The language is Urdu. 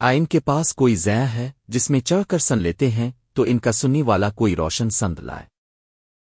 آئن کے پاس کوئی زیا ہے جس میں چڑھ کر سن لیتے ہیں، تو ان کا سنی والا کوئی روشن سند لائے۔